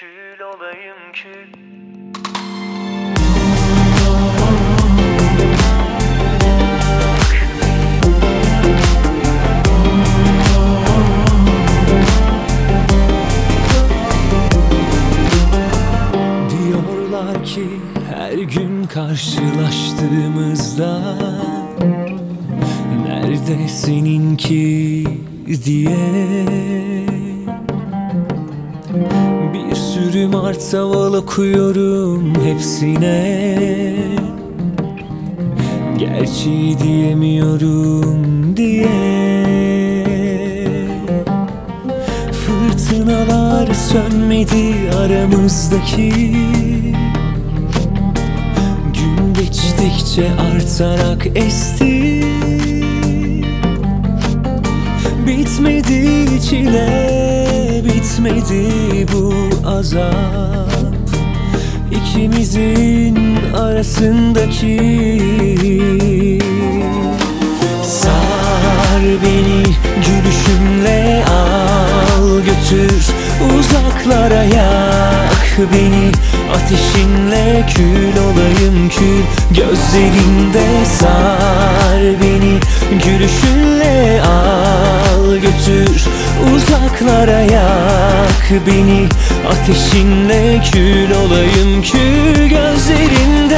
kül olayım kül. Ki her gün karşılaştığımızda Nerede seninki? diye Bir sürü martaval okuyorum hepsine. Gerçeği diyemiyorum diye. Fırtınalar sönmedi aramızdaki. Gün geçtikçe artarak esti Bitmedi çile, bitmedi bu azap. İkimizin arasındaki Sar beni gülüşünle al götür uzaklara yak beni. Ateşinle kül olayım kül Gözlerinde sar beni Gülüşünle götür Uzaklara yak beni. Ateşinle kül olayım kül Gözlerinde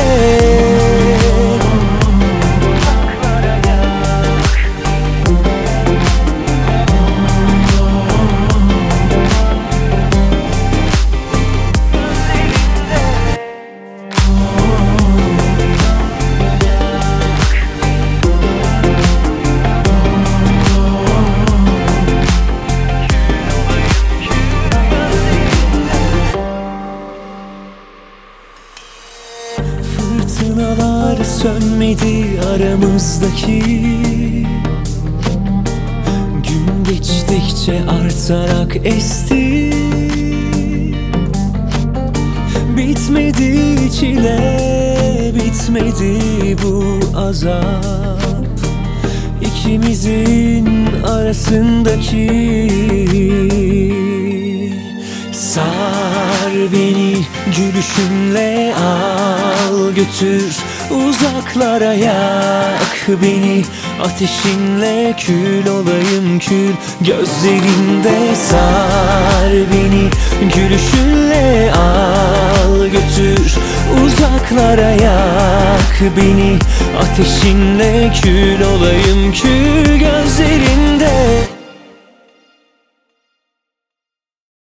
Fırtınalar sönmedi aramızdaki. Gün geçtikçe artarak esti. Bitmedi çile, bitmedi bu azap. İkimizin arasındaki Sar beni gülüşünle al götür Uzaklara yak beni. Ateşinle kül olayım kül Gözlerinde sar beni. Gülüşünle al götür Uzaklara yak beni. Ateşinle kül olayım kül